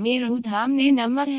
मेरुधाम ने नमः